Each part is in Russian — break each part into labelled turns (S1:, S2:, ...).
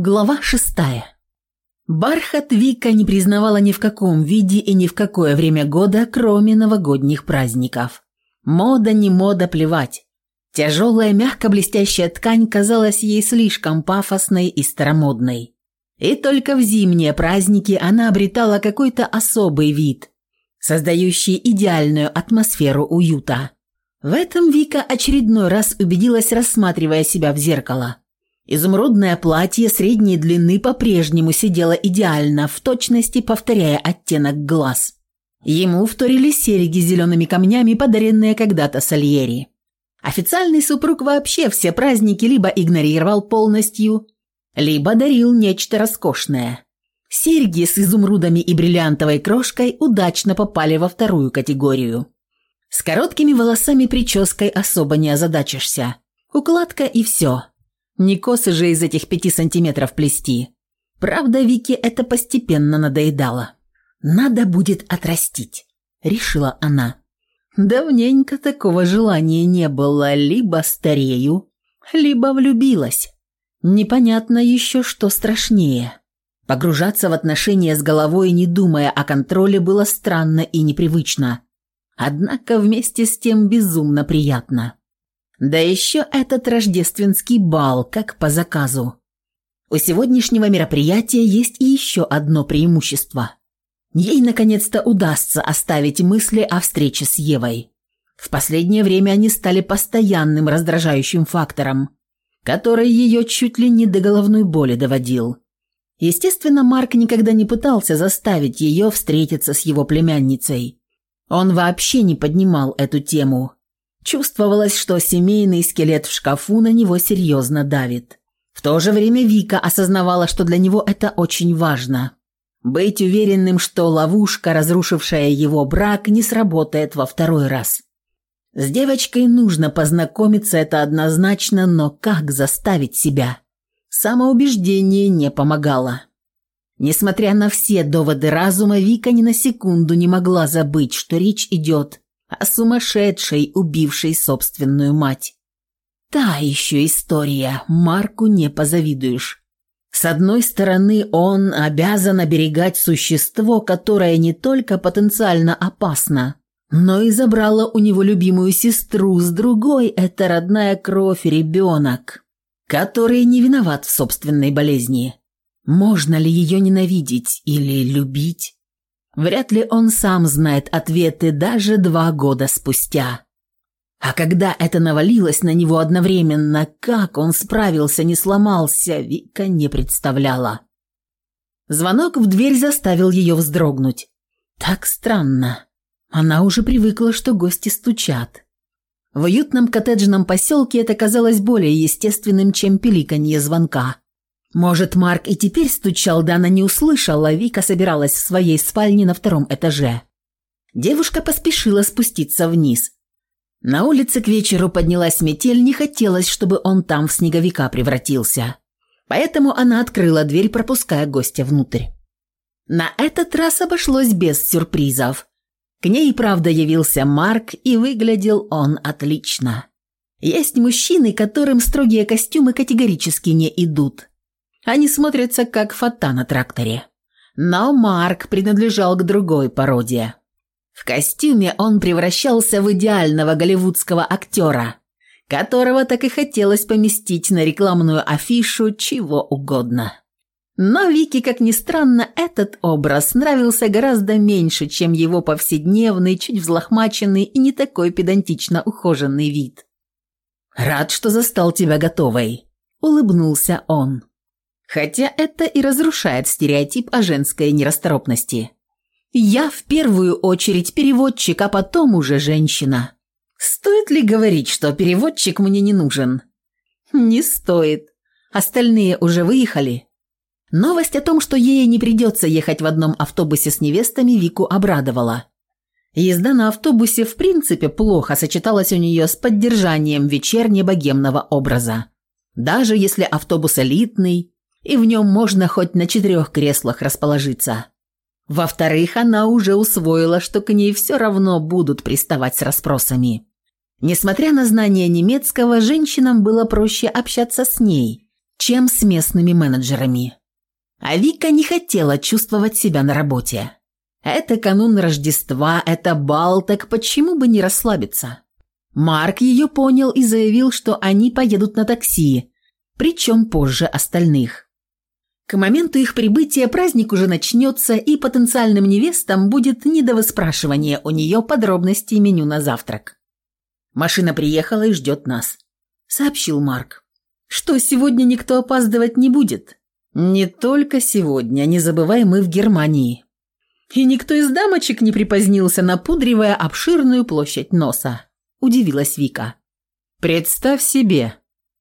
S1: Глава шестая. Бархат Вика не признавала ни в каком виде и ни в какое время года, кроме новогодних праздников. Мода не мода плевать. Тяжелая, мягко-блестящая ткань казалась ей слишком пафосной и старомодной. И только в зимние праздники она обретала какой-то особый вид, создающий идеальную атмосферу уюта. В этом Вика очередной раз убедилась, рассматривая себя в зеркало – Изумрудное платье средней длины по-прежнему сидело идеально, в точности повторяя оттенок глаз. Ему вторили серьги с зелеными камнями, подаренные когда-то Сальери. Официальный супруг вообще все праздники либо игнорировал полностью, либо дарил нечто роскошное. Серьги с изумрудами и бриллиантовой крошкой удачно попали во вторую категорию. С короткими волосами прической особо не озадачишься. Укладка и все – не косы же из этих пяти сантиметров плести. Правда, Вике это постепенно надоедало. «Надо будет отрастить», — решила она. Давненько такого желания не было. Либо старею, либо влюбилась. Непонятно еще, что страшнее. Погружаться в отношения с головой, не думая о контроле, было странно и непривычно. Однако вместе с тем безумно приятно. Да еще этот рождественский бал, как по заказу. У сегодняшнего мероприятия есть и еще одно преимущество. Ей наконец-то удастся оставить мысли о встрече с Евой. В последнее время они стали постоянным раздражающим фактором, который ее чуть ли не до головной боли доводил. Естественно, Марк никогда не пытался заставить ее встретиться с его племянницей. Он вообще не поднимал эту тему – Чувствовалось, что семейный скелет в шкафу на него серьезно давит. В то же время Вика осознавала, что для него это очень важно. Быть уверенным, что ловушка, разрушившая его брак, не сработает во второй раз. С девочкой нужно познакомиться, это однозначно, но как заставить себя? Самоубеждение не помогало. Несмотря на все доводы разума, Вика ни на секунду не могла забыть, что речь идет о сумасшедшей, убившей собственную мать. Та еще история, Марку не позавидуешь. С одной стороны, он обязан оберегать существо, которое не только потенциально опасно, но и забрало у него любимую сестру, с другой – это родная кровь ребенок, который не виноват в собственной болезни. Можно ли ее ненавидеть или любить? Вряд ли он сам знает ответы даже два года спустя. А когда это навалилось на него одновременно, как он справился, не сломался, Вика не представляла. Звонок в дверь заставил ее вздрогнуть. Так странно. Она уже привыкла, что гости стучат. В уютном коттеджном поселке это казалось более естественным, чем пиликанье звонка. Может, Марк и теперь стучал, да она не услышала, Вика собиралась в своей спальне на втором этаже. Девушка поспешила спуститься вниз. На улице к вечеру поднялась метель, не хотелось, чтобы он там в снеговика превратился. Поэтому она открыла дверь, пропуская гостя внутрь. На этот раз обошлось без сюрпризов. К ней, правда, явился Марк, и выглядел он отлично. Есть мужчины, которым строгие костюмы категорически не идут. Они смотрятся как фата на тракторе. Но Марк принадлежал к другой породе. В костюме он превращался в идеального голливудского актера, которого так и хотелось поместить на рекламную афишу чего угодно. Но Вике, как ни странно, этот образ нравился гораздо меньше, чем его повседневный, чуть взлохмаченный и не такой педантично ухоженный вид. «Рад, что застал тебя готовой», — улыбнулся он. Хотя это и разрушает стереотип о женской нерасторопности. Я в первую очередь переводчик, а потом уже женщина. Стоит ли говорить, что переводчик мне не нужен? Не стоит. Остальные уже выехали. Новость о том, что ей не придется ехать в одном автобусе с невестами, Вику обрадовала. Езда на автобусе в принципе плохо сочеталась у нее с поддержанием вечерне-богемного образа. Даже если автобус элитный, и в нем можно хоть на четырех креслах расположиться. Во-вторых, она уже усвоила, что к ней все равно будут приставать с расспросами. Несмотря на знание немецкого, женщинам было проще общаться с ней, чем с местными менеджерами. А Вика не хотела чувствовать себя на работе. Это канун Рождества, это бал, так почему бы не расслабиться? Марк ее понял и заявил, что они поедут на такси, причем позже остальных. К моменту их прибытия праздник уже начнется, и потенциальным невестам будет не до выспрашивания у нее подробностей меню на завтрак. «Машина приехала и ждет нас», — сообщил Марк. «Что, сегодня никто опаздывать не будет?» «Не только сегодня, не забывай, мы в Германии». «И никто из дамочек не припозднился, напудривая обширную площадь носа», – удивилась Вика. «Представь себе.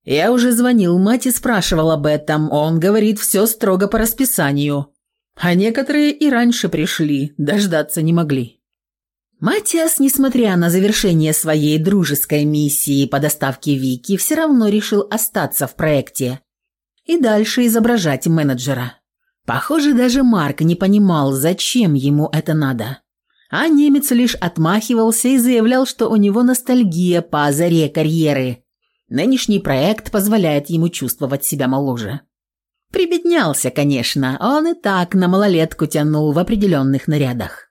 S1: Я уже звонил мать и спрашивал об этом. Он говорит, все строго по расписанию. А некоторые и раньше пришли, дождаться не могли». Матиас, несмотря на завершение своей дружеской миссии по доставке Вики, все равно решил остаться в проекте и дальше изображать менеджера. Похоже, даже Марк не понимал, зачем ему это надо. А немец лишь отмахивался и заявлял, что у него ностальгия по заре карьеры. Нынешний проект позволяет ему чувствовать себя моложе. Прибеднялся, конечно, он и так на малолетку тянул в определенных нарядах.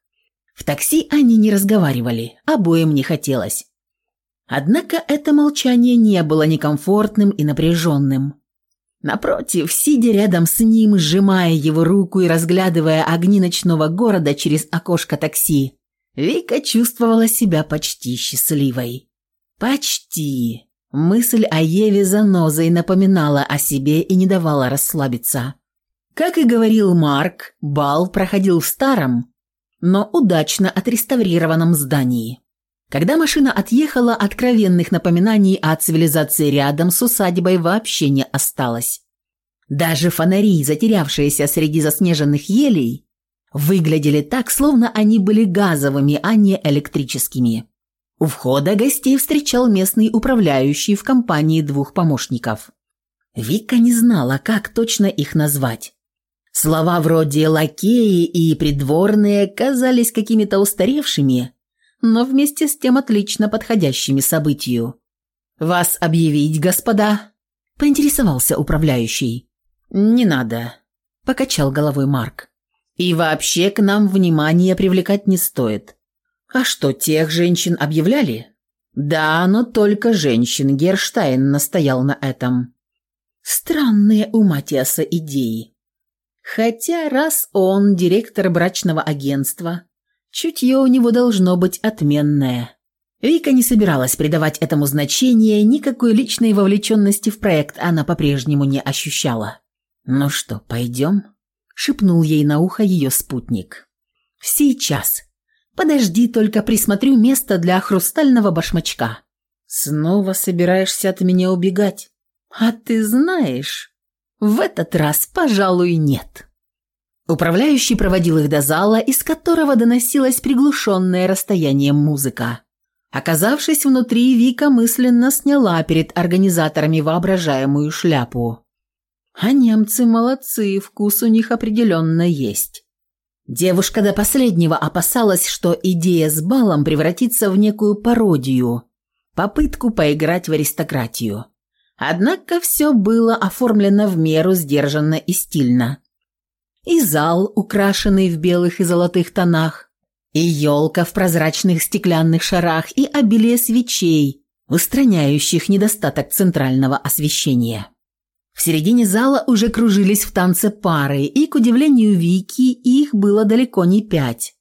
S1: В такси они не разговаривали, обоим не хотелось. Однако это молчание не было некомфортным и напряженным. Напротив, сидя рядом с ним, сжимая его руку и разглядывая огни ночного города через окошко такси, Вика чувствовала себя почти счастливой. Почти. Мысль о Еве занозой напоминала о себе и не давала расслабиться. Как и говорил Марк, бал проходил в старом, но удачно отреставрированном здании. Когда машина отъехала, откровенных напоминаний о цивилизации рядом с усадьбой вообще не осталось. Даже фонари, затерявшиеся среди заснеженных елей, выглядели так, словно они были газовыми, а не электрическими. У входа гостей встречал местный управляющий в компании двух помощников. Вика не знала, как точно их назвать. Слова вроде «лакеи» и «придворные» казались какими-то устаревшими – но вместе с тем отлично подходящими событию. «Вас объявить, господа?» – поинтересовался управляющий. «Не надо», – покачал головой Марк. «И вообще к нам внимание привлекать не стоит. А что, тех женщин объявляли?» «Да, но только женщин. Герштайн настоял на этом». Странные у Матиаса идеи. Хотя раз он директор брачного агентства, Чутье у него должно быть отменное. Вика не собиралась придавать этому значения, никакой личной вовлеченности в проект она по-прежнему не ощущала. «Ну что, пойдем?» – шепнул ей на ухо ее спутник. «Сейчас. Подожди, только присмотрю место для хрустального башмачка». «Снова собираешься от меня убегать?» «А ты знаешь, в этот раз, пожалуй, нет». Управляющий проводил их до зала, из которого доносилась приглушенная расстоянием музыка. Оказавшись внутри, Вика мысленно сняла перед организаторами воображаемую шляпу. А немцы молодцы, вкус у них определенно есть. Девушка до последнего опасалась, что идея с балом превратится в некую пародию, попытку поиграть в аристократию. Однако все было оформлено в меру сдержанно и стильно и зал, украшенный в белых и золотых тонах, и елка в прозрачных стеклянных шарах, и обилие свечей, устраняющих недостаток центрального освещения. В середине зала уже кружились в танце пары, и, к удивлению Вики, их было далеко не пять.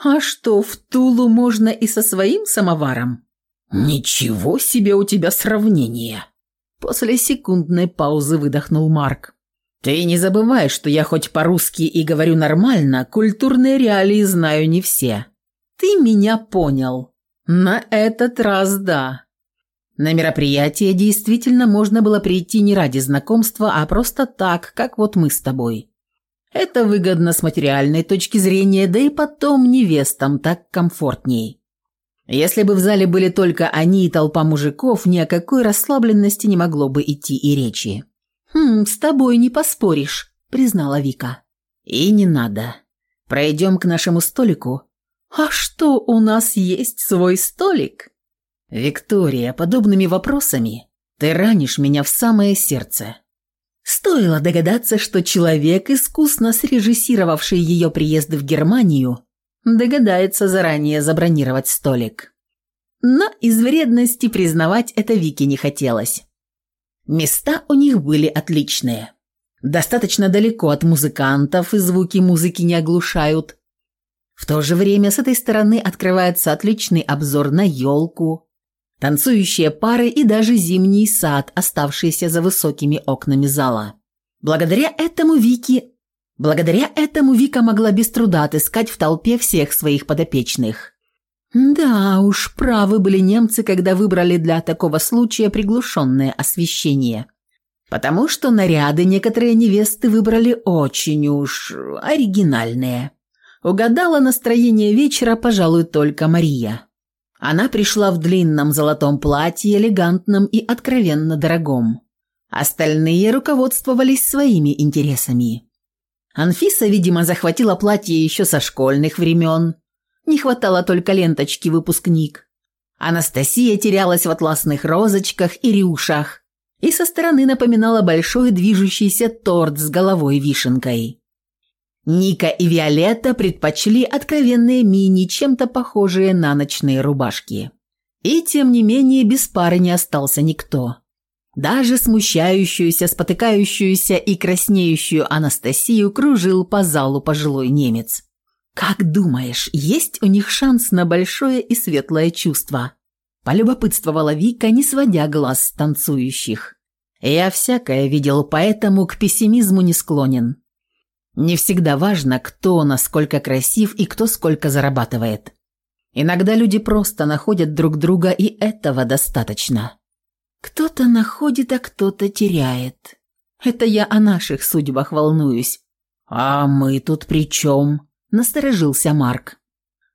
S1: «А что, в Тулу можно и со своим самоваром?» «Ничего себе у тебя сравнение!» После секундной паузы выдохнул Марк. «Ты не забывай, что я хоть по-русски и говорю нормально, культурные реалии знаю не все. Ты меня понял. На этот раз да». На мероприятие действительно можно было прийти не ради знакомства, а просто так, как вот мы с тобой. Это выгодно с материальной точки зрения, да и потом невестам так комфортней. Если бы в зале были только они и толпа мужиков, ни о какой расслабленности не могло бы идти и речи. «Хм, с тобой не поспоришь», — признала Вика. «И не надо. Пройдем к нашему столику». «А что, у нас есть свой столик?» «Виктория, подобными вопросами ты ранишь меня в самое сердце». Стоило догадаться, что человек, искусно срежиссировавший ее приезд в Германию, догадается заранее забронировать столик. Но из вредности признавать это Вике не хотелось. Места у них были отличные. Достаточно далеко от музыкантов, и звуки музыки не оглушают. В то же время с этой стороны открывается отличный обзор на елку, танцующие пары и даже зимний сад, оставшийся за высокими окнами зала. Благодаря этому Вики... Благодаря этому Вика могла без труда отыскать в толпе всех своих подопечных. Да уж, правы были немцы, когда выбрали для такого случая приглушенное освещение. Потому что наряды некоторые невесты выбрали очень уж оригинальные. Угадала настроение вечера, пожалуй, только Мария. Она пришла в длинном золотом платье, элегантном и откровенно дорогом. Остальные руководствовались своими интересами. Анфиса, видимо, захватила платье еще со школьных времен. Не хватало только ленточки «Выпускник». Анастасия терялась в атласных розочках и рюшах и со стороны напоминала большой движущийся торт с головой-вишенкой. Ника и Виолетта предпочли откровенные мини, чем-то похожие на ночные рубашки. И тем не менее без пары не остался никто. Даже смущающуюся, спотыкающуюся и краснеющую Анастасию кружил по залу пожилой немец. «Как думаешь, есть у них шанс на большое и светлое чувство?» Полюбопытствовала Вика, не сводя глаз с танцующих. «Я всякое видел, поэтому к пессимизму не склонен. Не всегда важно, кто насколько красив и кто сколько зарабатывает. Иногда люди просто находят друг друга, и этого достаточно. Кто-то находит, а кто-то теряет. Это я о наших судьбах волнуюсь. А мы тут при чем? Насторожился Марк.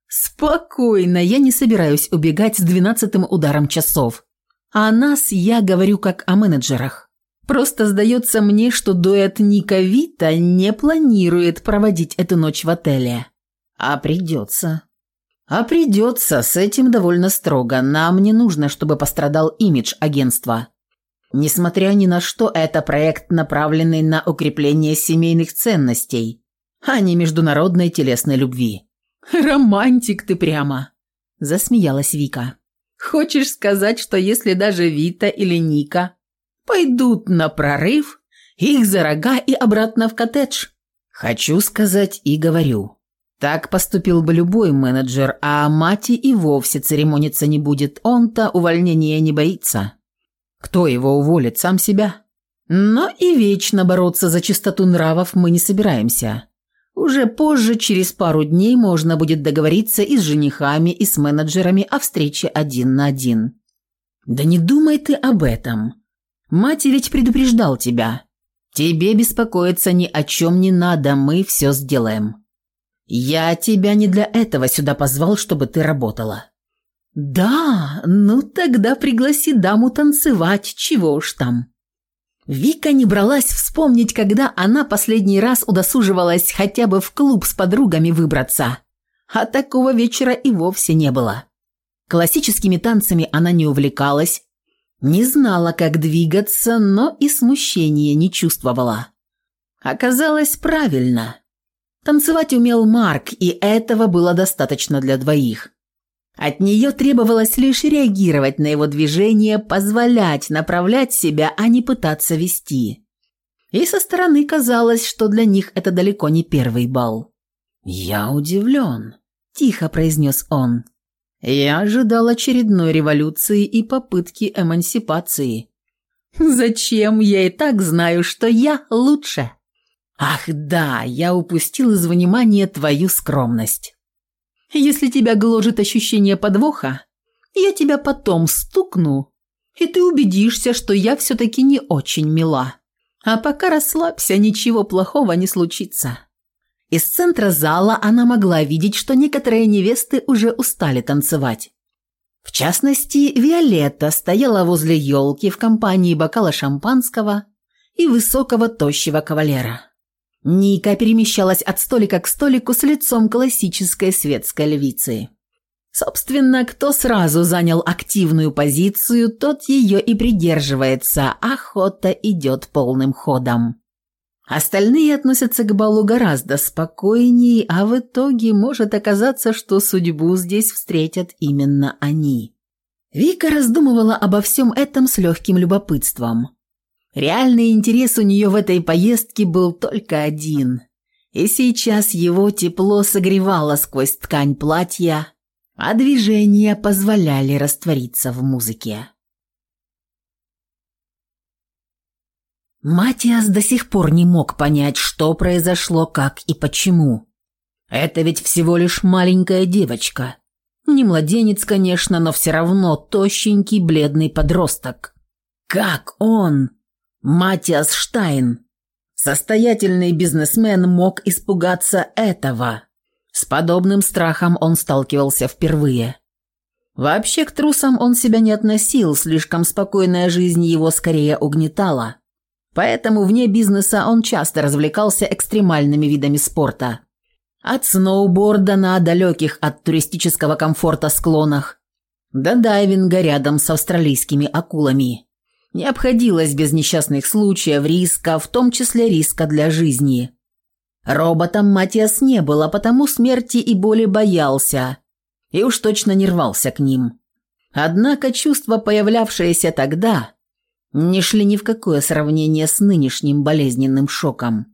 S1: Спокойно, я не собираюсь убегать с двенадцатым ударом часов. А нас я говорю как о менеджерах. Просто сдается мне, что дуэт Ника Вита не планирует проводить эту ночь в отеле. А придется. А придется, с этим довольно строго. Нам не нужно, чтобы пострадал имидж агентства. Несмотря ни на что, это проект, направленный на укрепление семейных ценностей, а не международной телесной любви. «Романтик ты прямо!» – засмеялась Вика. «Хочешь сказать, что если даже Вита или Ника Пойдут на прорыв, их за рога и обратно в коттедж. Хочу сказать и говорю. Так поступил бы любой менеджер, а Мати и вовсе церемониться не будет. Он-то увольнения не боится. Кто его уволит? Сам себя. Но и вечно бороться за чистоту нравов мы не собираемся. Уже позже, через пару дней, можно будет договориться и с женихами, и с менеджерами о встрече один на один. Да не думай ты об этом. Ведь предупреждал тебя. Тебе беспокоиться ни о чем не надо, мы все сделаем. Я тебя не для этого сюда позвал, чтобы ты работала. Да, ну тогда пригласи даму танцевать, чего уж там. Вика не бралась вспомнить, когда она последний раз удосуживалась хотя бы в клуб с подругами выбраться. А такого вечера и вовсе не было. Классическими танцами она не увлекалась, не знала, как двигаться, но и смущения не чувствовала. Оказалось правильно. Танцевать умел Марк, и этого было достаточно для двоих. От нее требовалось лишь реагировать на его движение, позволять направлять себя, а не пытаться вести. И со стороны казалось, что для них это далеко не первый бал. «Я удивлен», – тихо произнес он. Я ожидал очередной революции и попытки эмансипации. Зачем? Я и так знаю, что я лучше. Ах да, я упустил из внимания твою скромность. Если тебя гложет ощущение подвоха, я тебя потом стукну, и ты убедишься, что я все-таки не очень мила. А пока расслабься, ничего плохого не случится. Из центра зала она могла видеть, что некоторые невесты уже устали танцевать. В частности, Виолетта стояла возле елки в компании бокала шампанского и высокого тощего кавалера. Ника перемещалась от столика к столику с лицом классической светской львицы. Собственно, кто сразу занял активную позицию, тот ее и придерживается, охота идет полным ходом. Остальные относятся к балу гораздо спокойнее, а в итоге может оказаться, что судьбу здесь встретят именно они. Вика раздумывала обо всем этом с легким любопытством. Реальный интерес у нее в этой поездке был только один. И сейчас его тепло согревало сквозь ткань платья, а движения позволяли раствориться в музыке. Матиас до сих пор не мог понять, что произошло, как и почему. Это ведь всего лишь маленькая девочка. Не младенец, конечно, но все равно тощенький бледный подросток. Как он, Матиас Штайн, состоятельный бизнесмен, мог испугаться этого? С подобным страхом он сталкивался впервые. Вообще к трусам он себя не относил, слишком спокойная жизнь его скорее угнетала. Поэтому вне бизнеса он часто развлекался экстремальными видами спорта. От сноуборда на далеких от туристического комфорта склонах до дайвинга рядом с австралийскими акулами. Не обходилось без несчастных случаев, риска, в том числе риска для жизни. Роботом Матиас не был, а потому смерти и боли боялся, и уж точно не рвался к ним. Однако чувства, появлявшиеся тогда, не шли ни в какое сравнение с нынешним болезненным шоком.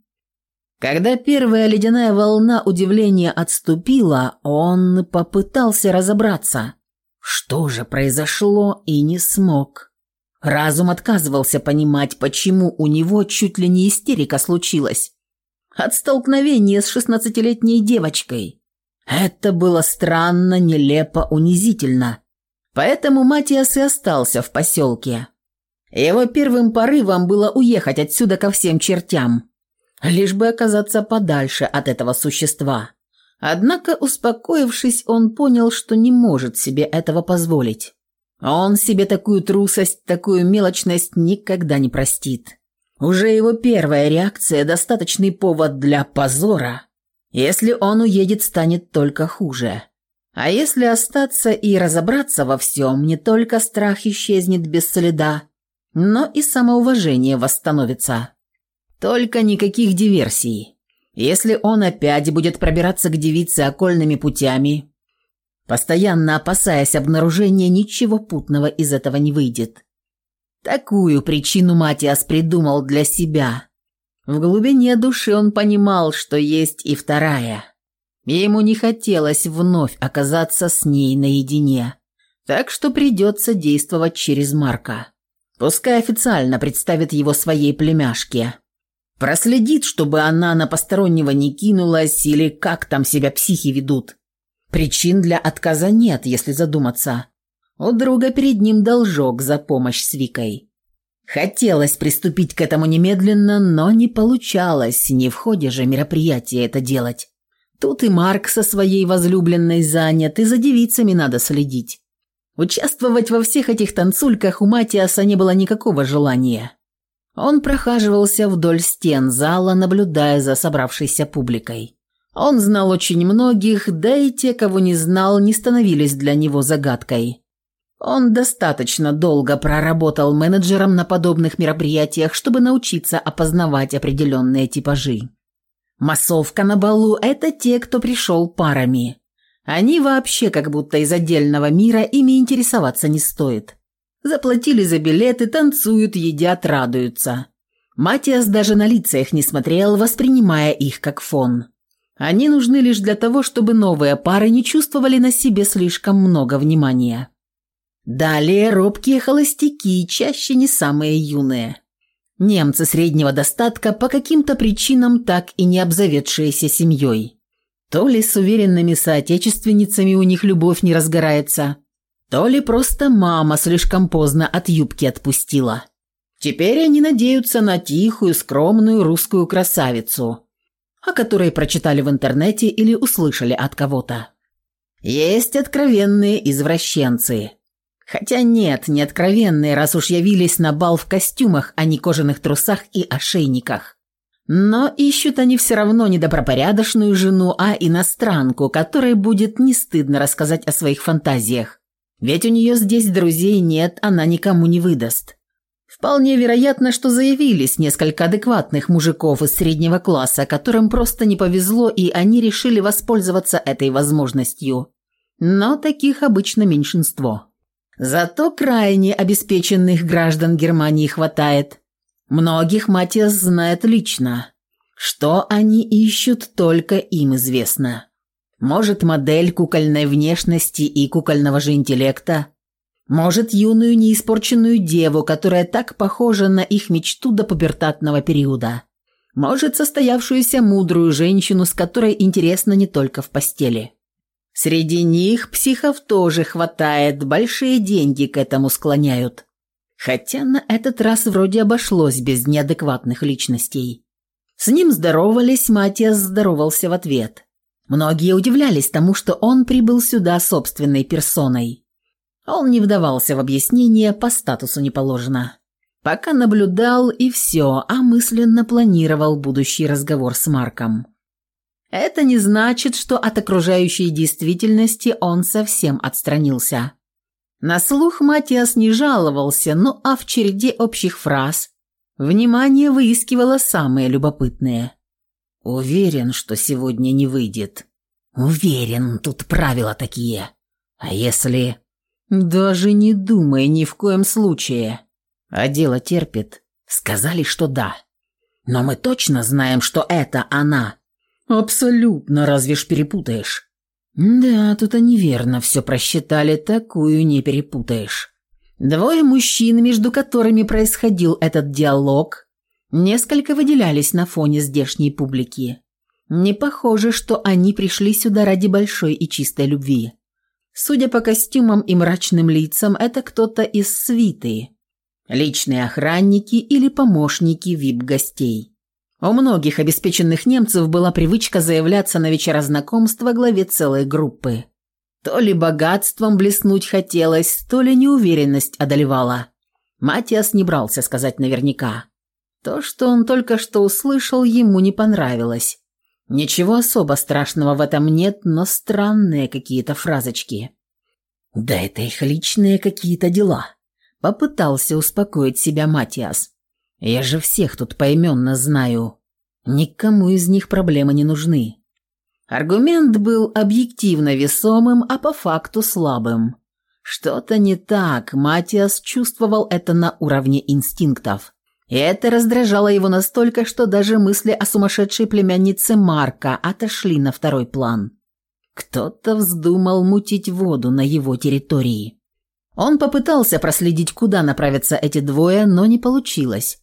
S1: Когда первая ледяная волна удивления отступила, он попытался разобраться, что же произошло, и не смог. Разум отказывался понимать, почему у него чуть ли не истерика случилась. От столкновения с шестнадцатилетней девочкой. Это было странно, нелепо, унизительно. Поэтому Матиас и остался в поселке. Его первым порывом было уехать отсюда ко всем чертям, лишь бы оказаться подальше от этого существа. Однако, успокоившись, он понял, что не может себе этого позволить. Он себе такую трусость, такую мелочность никогда не простит. Уже его первая реакция – достаточный повод для позора. Если он уедет, станет только хуже. А если остаться и разобраться во всем, не только страх исчезнет без следа, но и самоуважение восстановится. Только никаких диверсий. Если он опять будет пробираться к девице окольными путями, постоянно опасаясь обнаружения, ничего путного из этого не выйдет. Такую причину Матиас придумал для себя. В глубине души он понимал, что есть и вторая. Ему не хотелось вновь оказаться с ней наедине, так что придется действовать через Марка. Пускай официально представит его своей племяшке. Проследит, чтобы она на постороннего не кинулась или как там себя психи ведут. Причин для отказа нет, если задуматься. У друга перед ним должок за помощь с Викой. Хотелось приступить к этому немедленно, но не получалось, не в ходе же мероприятия это делать. Тут и Марк со своей возлюбленной занят, и за девицами надо следить. Участвовать во всех этих танцульках у Матиаса не было никакого желания. Он прохаживался вдоль стен зала, наблюдая за собравшейся публикой. Он знал очень многих, да и те, кого не знал, не становились для него загадкой. Он достаточно долго проработал менеджером на подобных мероприятиях, чтобы научиться опознавать определенные типажи. Массовка на балу – это те, кто пришел парами. Они вообще как будто из отдельного мира, ими интересоваться не стоит. Заплатили за билеты, танцуют, едят, радуются. Матиас даже на лица их не смотрел, воспринимая их как фон. Они нужны лишь для того, чтобы новые пары не чувствовали на себе слишком много внимания. Далее робкие холостяки, чаще не самые юные. Немцы среднего достатка по каким-то причинам так и не обзаведшиеся семьей. То ли с уверенными соотечественницами у них любовь не разгорается, то ли просто мама слишком поздно от юбки отпустила. Теперь они надеются на тихую, скромную русскую красавицу, о которой прочитали в интернете или услышали от кого-то. Есть откровенные извращенцы. Хотя нет, не откровенные, раз уж явились на бал в костюмах, а не кожаных трусах и ошейниках. Но ищут они все равно не добропорядочную жену, а иностранку, которой будет не стыдно рассказать о своих фантазиях. Ведь у нее здесь друзей нет, она никому не выдаст. Вполне вероятно, что заявились несколько адекватных мужиков из среднего класса, которым просто не повезло, и они решили воспользоваться этой возможностью. Но таких обычно меньшинство. Зато крайне обеспеченных граждан Германии хватает. Многих Матиас знает лично. Что они ищут, только им известно. Может, модель кукольной внешности и кукольного же интеллекта. Может, юную неиспорченную деву, которая так похожа на их мечту до пубертатного периода. Может, состоявшуюся мудрую женщину, с которой интересно не только в постели. Среди них психов тоже хватает, большие деньги к этому склоняют. Хотя на этот раз вроде обошлось без неадекватных личностей. С ним здоровались, Матиас здоровался в ответ. Многие удивлялись тому, что он прибыл сюда собственной персоной. Он не вдавался в объяснение, по статусу не положено. Пока наблюдал и все, а мысленно планировал будущий разговор с Марком. Это не значит, что от окружающей действительности он совсем отстранился. На слух Матиас не жаловался, ну а в череде общих фраз внимание выискивало самые любопытные. «Уверен, что сегодня не выйдет». «Уверен, тут правила такие. А если...» «Даже не думай ни в коем случае. А дело терпит. Сказали, что да. Но мы точно знаем, что это она». «Абсолютно, разве ж перепутаешь?» Да, тут они верно все просчитали, такую не перепутаешь. Двое мужчин, между которыми происходил этот диалог, несколько выделялись на фоне здешней публики. Не похоже, что они пришли сюда ради большой и чистой любви. Судя по костюмам и мрачным лицам, это кто-то из свиты. Личные охранники или помощники вип-гостей. У многих обеспеченных немцев была привычка заявляться на вечера знакомства главе целой группы. То ли богатством блеснуть хотелось, то ли неуверенность одолевала. Матиас не брался сказать наверняка. То, что он только что услышал, ему не понравилось. Ничего особо страшного в этом нет, но странные какие-то фразочки. «Да это их личные какие-то дела», — попытался успокоить себя Матиас. Я же всех тут поименно знаю. Никому из них проблемы не нужны. Аргумент был объективно весомым, а по факту слабым. Что-то не так, Матиас чувствовал это на уровне инстинктов. И это раздражало его настолько, что даже мысли о сумасшедшей племяннице Марка отошли на второй план. Кто-то вздумал мутить воду на его территории. Он попытался проследить, куда направятся эти двое, но не получилось.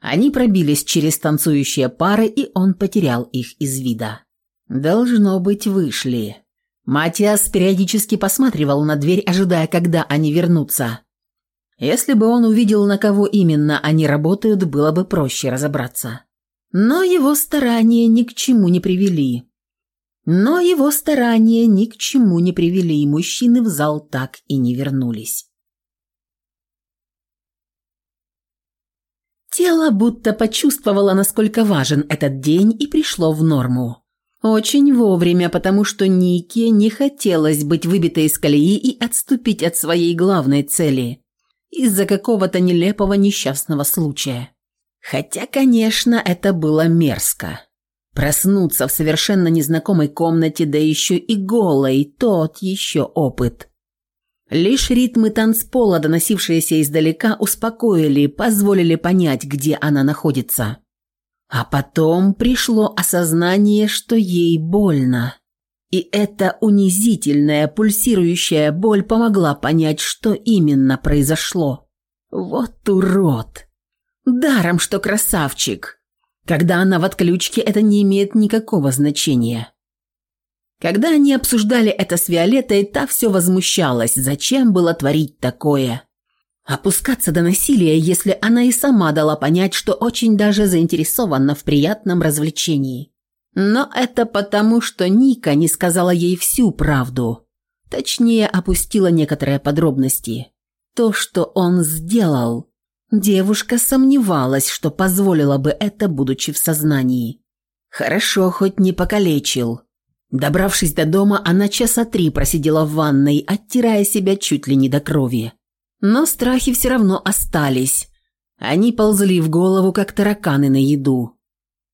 S1: Они пробились через танцующие пары, и он потерял их из вида. Должно быть, вышли. Матиас периодически посматривал на дверь, ожидая, когда они вернутся. Если бы он увидел, на кого именно они работают, было бы проще разобраться. Но его старания ни к чему не привели. Но его старания ни к чему не привели, и мужчины в зал так и не вернулись. Тело будто почувствовало, насколько важен этот день, и пришло в норму. Очень вовремя, потому что Нике не хотелось быть выбитой из колеи и отступить от своей главной цели из-за какого-то нелепого несчастного случая. Хотя, конечно, это было мерзко. Проснуться в совершенно незнакомой комнате, да еще и голой, тот еще опыт. Лишь ритмы танцпола, доносившиеся издалека, успокоили, позволили понять, где она находится. А потом пришло осознание, что ей больно. И эта унизительная, пульсирующая боль помогла понять, что именно произошло. Вот урод! Даром, что красавчик! Когда она в отключке, это не имеет никакого значения. Когда они обсуждали это с Виолеттой, та все возмущалась, зачем было творить такое. Опускаться до насилия, если она и сама дала понять, что очень даже заинтересована в приятном развлечении. Но это потому, что Ника не сказала ей всю правду. Точнее, опустила некоторые подробности. То, что он сделал, Девушка сомневалась, что позволила бы это, будучи в сознании. Хорошо, хоть не покалечил. Добравшись до дома, она часа три просидела в ванной, оттирая себя чуть ли не до крови. Но страхи все равно остались. Они ползли в голову, как тараканы на еду.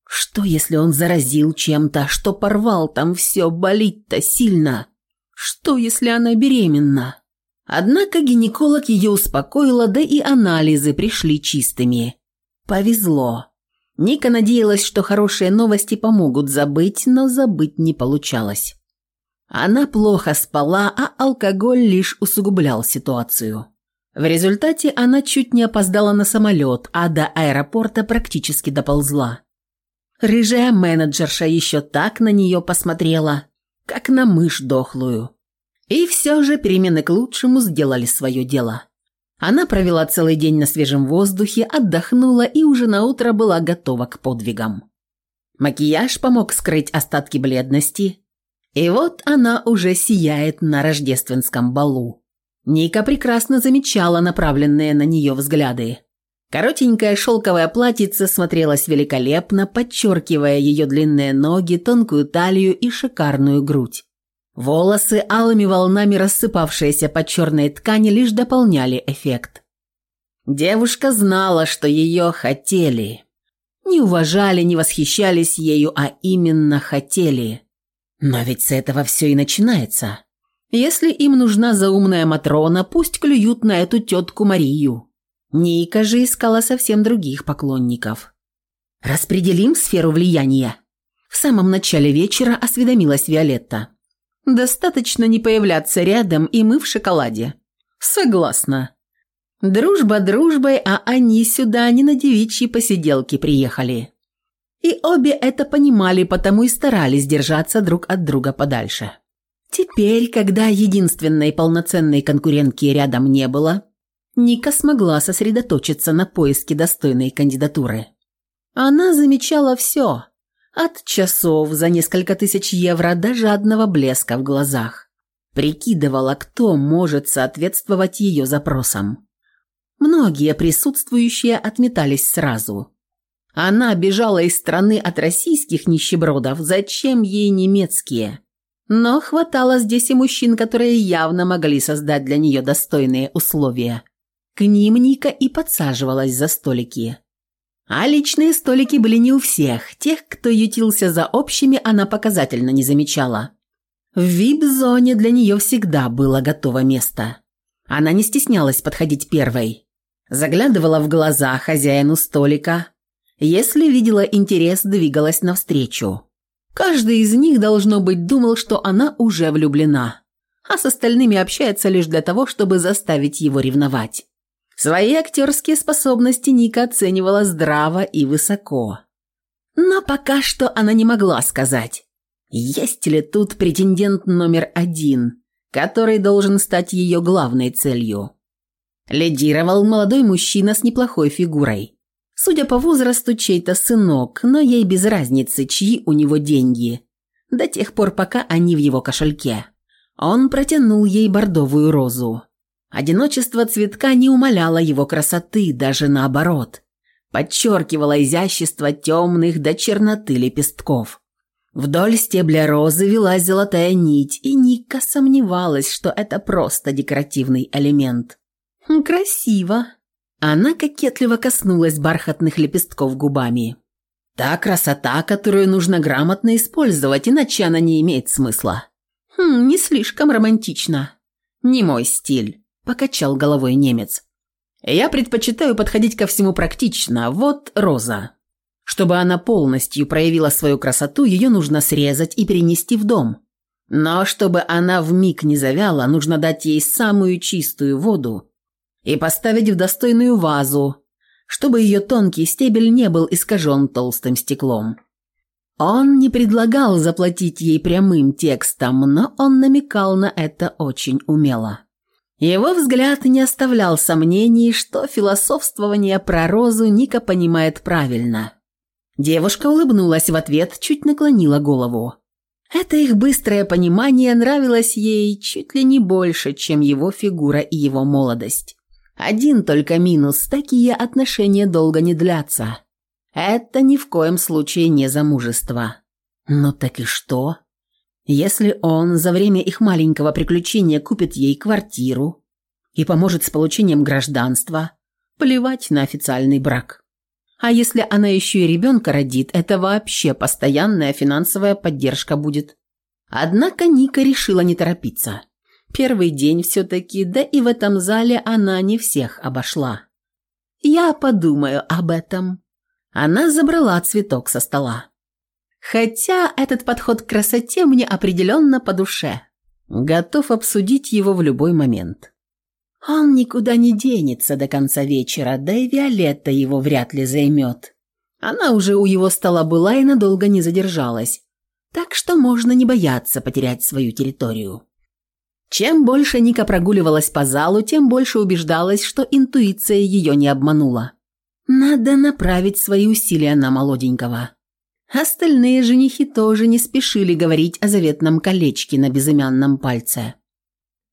S1: Что, если он заразил чем-то, что порвал там все, болит-то сильно? Что, если она беременна? Однако гинеколог ее успокоила, да и анализы пришли чистыми. Повезло. Ника надеялась, что хорошие новости помогут забыть, но забыть не получалось. Она плохо спала, а алкоголь лишь усугублял ситуацию. В результате она чуть не опоздала на самолет, а до аэропорта практически доползла. Рыжая менеджерша еще так на нее посмотрела, как на мышь дохлую. И все же перемены к лучшему сделали свое дело. Она провела целый день на свежем воздухе, отдохнула и уже на утро была готова к подвигам. Макияж помог скрыть остатки бледности, и вот она уже сияет на рождественском балу. Ника прекрасно замечала направленные на нее взгляды. Коротенькое шелковое платьице смотрелось великолепно, подчеркивая ее длинные ноги, тонкую талию и шикарную грудь. Волосы, алыми волнами рассыпавшиеся по черной ткани, лишь дополняли эффект. Девушка знала, что ее хотели. Не уважали, не восхищались ею, а именно хотели. Но ведь с этого все и начинается. Если им нужна заумная Матрона, пусть клюют на эту тетку Марию. Ника же искала совсем других поклонников. «Распределим сферу влияния?» В самом начале вечера осведомилась Виолетта. Достаточно не появляться рядом, и мы в шоколаде. Согласна. Дружба дружбой, а они сюда не на девичьи посиделки приехали. И обе это понимали, потому и старались держаться друг от друга подальше. Теперь, когда единственной полноценной конкурентки рядом не было, Ника смогла сосредоточиться на поиске достойной кандидатуры. Она замечала все, от часов за несколько тысяч евро до жадного блеска в глазах. Прикидывала, кто может соответствовать ее запросам. Многие присутствующие отметались сразу. Она бежала из страны от российских нищебродов, зачем ей немецкие? Но хватало здесь и мужчин, которые явно могли создать для нее достойные условия. К ним Ника и подсаживалась за столики. А личные столики были не у всех. Тех, кто ютился за общими, она показательно не замечала. В вип-зоне для нее всегда было готово место. Она не стеснялась подходить первой. Заглядывала в глаза хозяину столика. Если видела интерес, двигалась навстречу. Каждый из них, должно быть, думал, что она уже влюблена, а с остальными общается лишь для того, чтобы заставить его ревновать. Свои актерские способности Ника оценивала здраво и высоко. Но пока что она не могла сказать, есть ли тут претендент номер один, который должен стать ее главной целью. Лидировал молодой мужчина с неплохой фигурой. Судя по возрасту, чей-то сынок, но ей без разницы, чьи у него деньги. До тех пор, пока они в его кошельке. Он протянул ей бордовую розу. Одиночество цветка не умаляло его красоты, даже наоборот. Подчеркивало изящество темных до черноты лепестков. Вдоль стебля розы велась золотая нить, и Ника сомневалась, что это просто декоративный элемент. «Хм, «Красиво!» Она кокетливо коснулась бархатных лепестков губами. «Та красота, которую нужно грамотно использовать, иначе она не имеет смысла». «Хм, не слишком романтично. Не мой стиль». – покачал головой немец. «Я предпочитаю подходить ко всему практично. Вот роза. Чтобы она полностью проявила свою красоту, ее нужно срезать и перенести в дом. Но чтобы она вмиг не завяла, нужно дать ей самую чистую воду и поставить в достойную вазу, чтобы ее тонкий стебель не был искажен толстым стеклом». Он не предлагал заплатить ей прямым текстом, но он намекал на это очень умело. Его взгляд не оставлял сомнений, что философствование про розу Ника понимает правильно. Девушка улыбнулась в ответ, чуть наклонила голову. Это их быстрое понимание нравилось ей чуть ли не больше, чем его фигура и его молодость. Один только минус – такие отношения долго не длятся. Это ни в коем случае не замужество. Но так и что? Если он за время их маленького приключения купит ей квартиру и поможет с получением гражданства, плевать на официальный брак. А если она еще и ребенка родит, это вообще постоянная финансовая поддержка будет. Однако Ника решила не торопиться. Первый день все-таки, да и в этом зале она не всех обошла. «Я подумаю об этом». Она забрала цветок со стола. Хотя этот подход к красоте мне определенно по душе. Готов обсудить его в любой момент. Он никуда не денется до конца вечера, да и Виолетта его вряд ли займет. Она уже у его стола была и надолго не задержалась, так что можно не бояться потерять свою территорию. Чем больше Ника прогуливалась по залу, тем больше убеждалась, что интуиция ее не обманула. Надо направить свои усилия на молоденького. Остальные женихи тоже не спешили говорить о заветном колечке на безымянном пальце.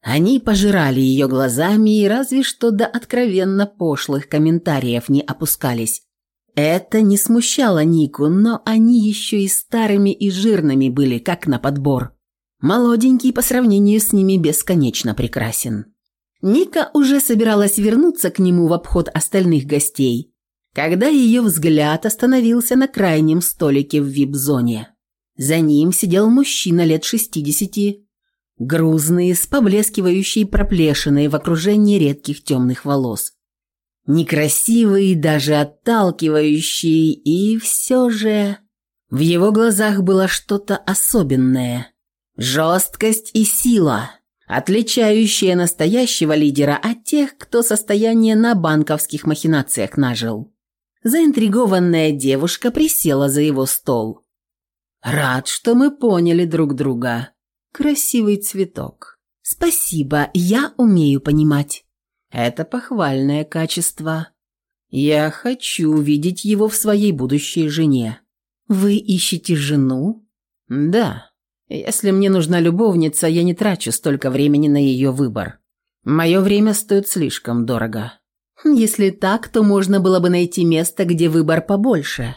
S1: Они пожирали ее глазами и разве что до откровенно пошлых комментариев не опускались. Это не смущало Нику, но они еще и старыми и жирными были, как на подбор. Молоденький по сравнению с ними бесконечно прекрасен. Ника уже собиралась вернуться к нему в обход остальных гостей, когда ее взгляд остановился на крайнем столике в вип-зоне. За ним сидел мужчина лет шестидесяти, грузный, с поблескивающей проплешиной в окружении редких темных волос. Некрасивый, даже отталкивающий, и все же... В его глазах было что-то особенное – Жесткость и сила, отличающие настоящего лидера от тех, кто состояние на банковских махинациях нажил. Заинтригованная девушка присела за его стол. «Рад, что мы поняли друг друга. Красивый цветок. Спасибо, я умею понимать. Это похвальное качество. Я хочу видеть его в своей будущей жене. Вы ищете жену? Да. Если мне нужна любовница, я не трачу столько времени на ее выбор. Мое время стоит слишком дорого. Если так, то можно было бы найти место, где выбор побольше.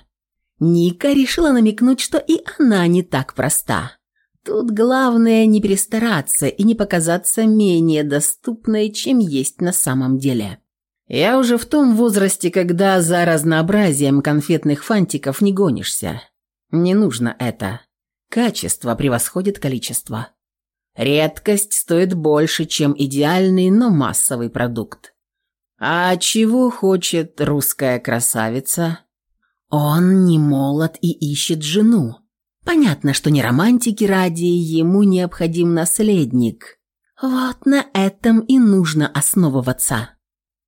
S1: Ника решила намекнуть, что и она не так проста. Тут главное не перестараться и не показаться менее доступной, чем есть на самом деле. Я уже в том возрасте, когда за разнообразием конфетных фантиков не гонишься. Не нужно это. Качество превосходит количество. Редкость стоит больше, чем идеальный, но массовый продукт. А чего хочет русская красавица? Он не молод и ищет жену. Понятно, что не романтики ради, ему необходим наследник. Вот на этом и нужно основываться.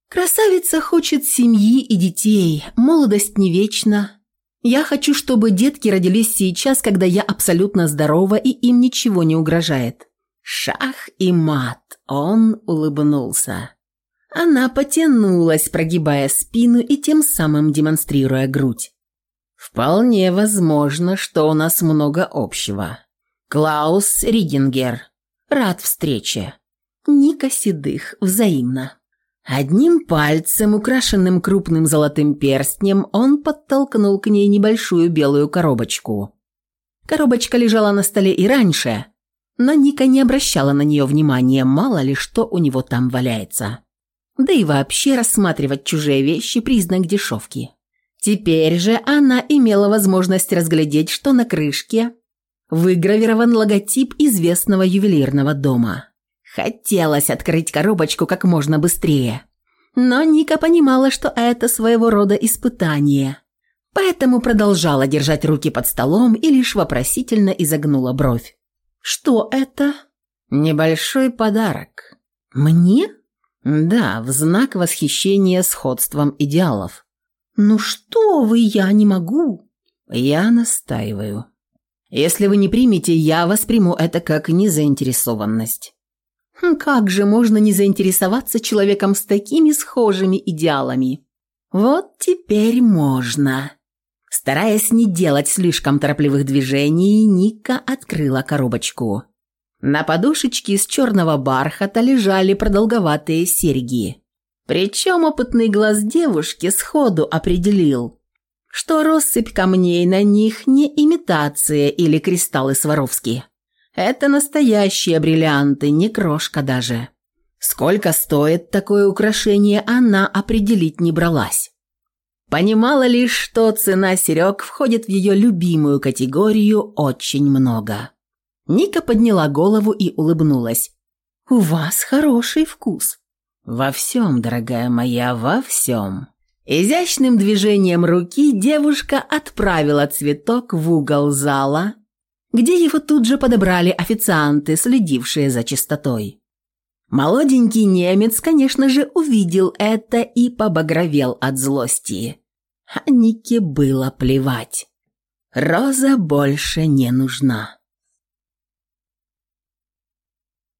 S1: Красавица хочет семьи и детей, молодость не вечна, я хочу, чтобы детки родились сейчас, когда я абсолютно здорова и им ничего не угрожает. Шах и мат. Он улыбнулся. Она потянулась, прогибая спину и тем самым демонстрируя грудь. «Вполне возможно, что у нас много общего. Клаус Ридингер. Рад встрече. Ника Седых. Взаимно». Одним пальцем, украшенным крупным золотым перстнем, он подтолкнул к ней небольшую белую коробочку. Коробочка лежала на столе и раньше, но Ника не обращала на нее внимания, мало ли что у него там валяется. Да и вообще рассматривать чужие вещи – признак дешевки. Теперь же она имела возможность разглядеть, что на крышке выгравирован логотип известного ювелирного дома. Хотелось открыть коробочку как можно быстрее. Но Ника понимала, что это своего рода испытание. Поэтому продолжала держать руки под столом и лишь вопросительно изогнула бровь. «Что это?» «Небольшой подарок». «Мне?» «Да, в знак восхищения сходством идеалов». «Ну что вы, я не могу». «Я настаиваю. Если вы не примете, я восприму это как незаинтересованность». Хм, как же можно не заинтересоваться человеком с такими схожими идеалами? Вот теперь можно. Стараясь не делать слишком торопливых движений, Ника открыла коробочку. На подушечке из черного бархата лежали продолговатые серьги. Причем опытный глаз девушки сходу определил, что россыпь камней на них не имитация или кристаллы Сваровски. Это настоящие бриллианты, не крошка даже. Сколько стоит такое украшение, она определить не бралась. Понимала лишь, что цена серег входит в ее любимую категорию очень много. Ника подняла голову и улыбнулась. «У вас хороший вкус». «Во всем, дорогая моя, во всем». Изящным движением руки девушка отправила цветок в угол зала, где его тут же подобрали официанты, следившие за чистотой. Молоденький немец, конечно же, увидел это и побагровел от злости. А Нике было плевать. Роза больше не нужна.